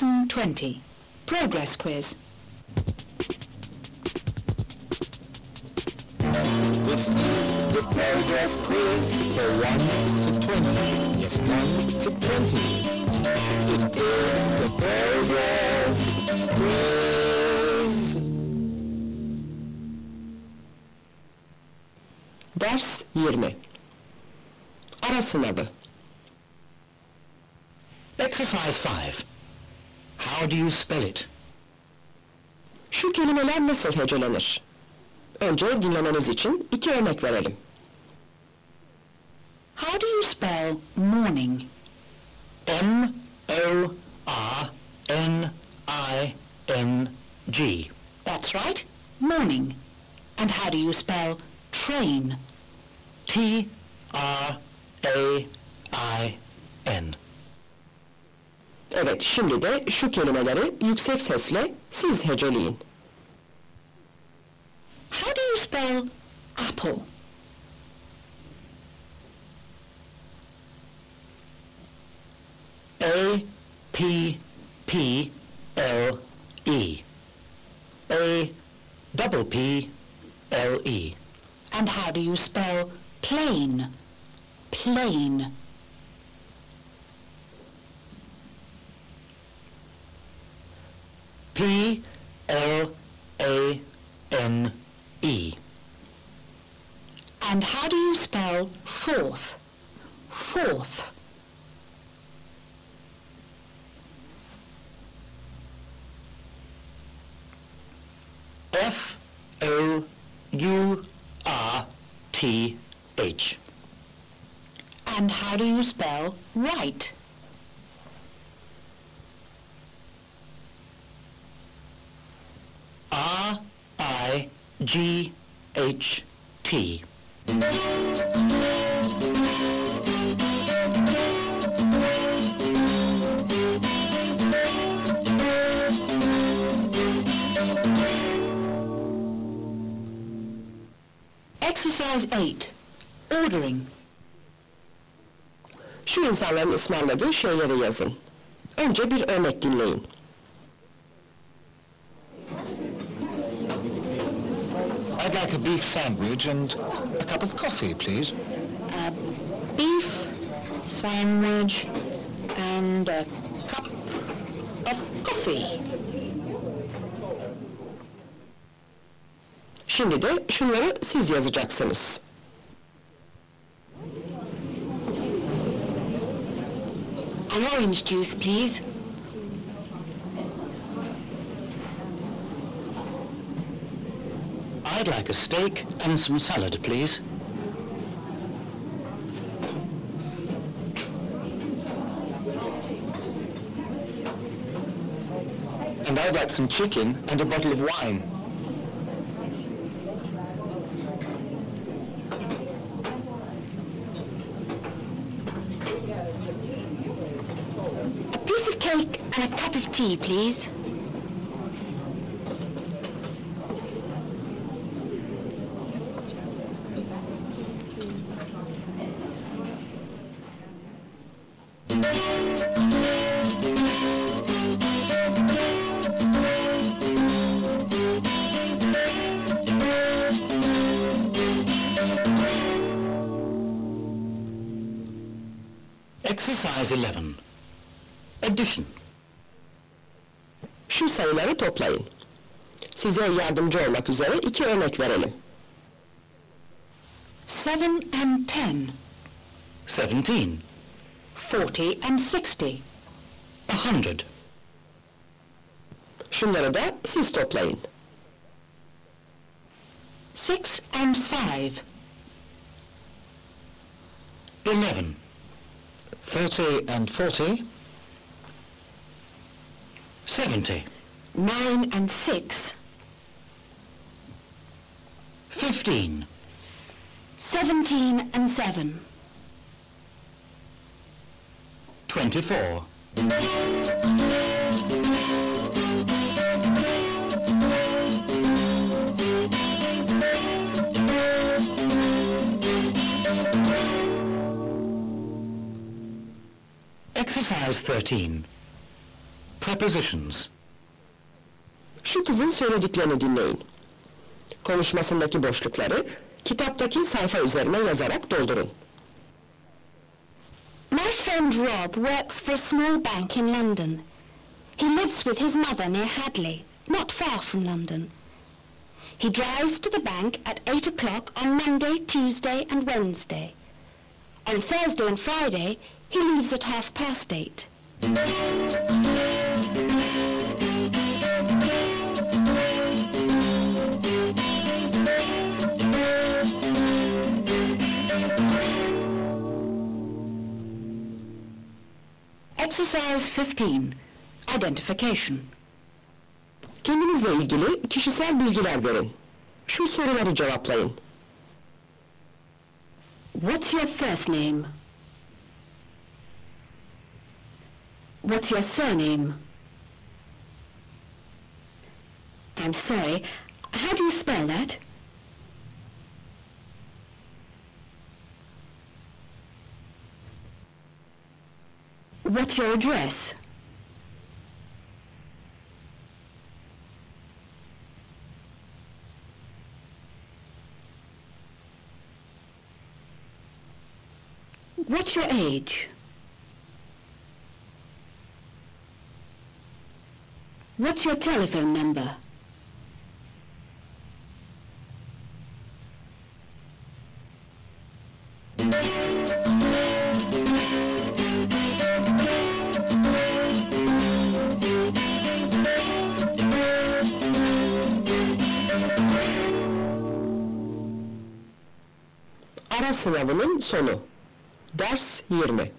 Lesson 20. Progress quiz. This is the progress quiz for 1 to 20. Yes, 1 to 20. It is the progress quiz. Ders 20. Ara sınavı. Exercise 5. How do you spell it? Şu kelimeler nasıl hecelenir? Önce dinlemeniz için iki örnek verelim. How do you spell morning? M O R N I N G. That's right, morning. And how do you spell train? T R A I N. Evet, şimdi de şu kelimeleri yüksek sesle siz heceleyin. How do you spell apple? A P P L E. A double P L E. And how do you spell plane? Plane. P L A N E. And how do you spell fourth? Fourth. F O U R T H. And how do you spell right? R I G H T. Exercise 8. Ordering. Şu insanların ısmarladığı şeyleri yazın. Önce bir örnek dinleyin. I'd like a beef sandwich and a cup of coffee, please. A beef sandwich and a cup of coffee. Şimdi de şunları siz yazacaksınız. An orange juice, please. I'd like a steak and some salad, please. And I'd like some chicken and a bottle of wine. A piece of cake and a cup of tea, please. Exercise 11. Addition. Şu sayıları toplayın. Size yardımcı olmak üzere iki örnek verelim. Seven and ten. 17. Forty and sixty. A hundred. Şunları da siz toplayın. Six and five. Eleven. Thirty and forty. Seventy. Nine and six. Fifteen. Seventeen and seven. Twenty-four. Exercise 13. Prepositions. Şu kızın söylediklerini dinleyin. Konuşmasındaki boşlukları kitaptaki sayfa üzerine yazarak doldurun. My friend Rob works for a small bank in London. He lives with his mother near Hadley, not far from London. He drives to the bank at 8 o'clock on Monday, Tuesday and Wednesday. On Thursday and Friday, he leaves at half past eight. Exercise 15. Identification. Kendinizle ilgili kişisel bilgiler verin. Şu soruları cevaplayın. What's your first name? What's your surname? I'm sorry, how do you spell that? What's your address? What's your age? What's your telephone number? Ara sınavının sonu. Ders 20.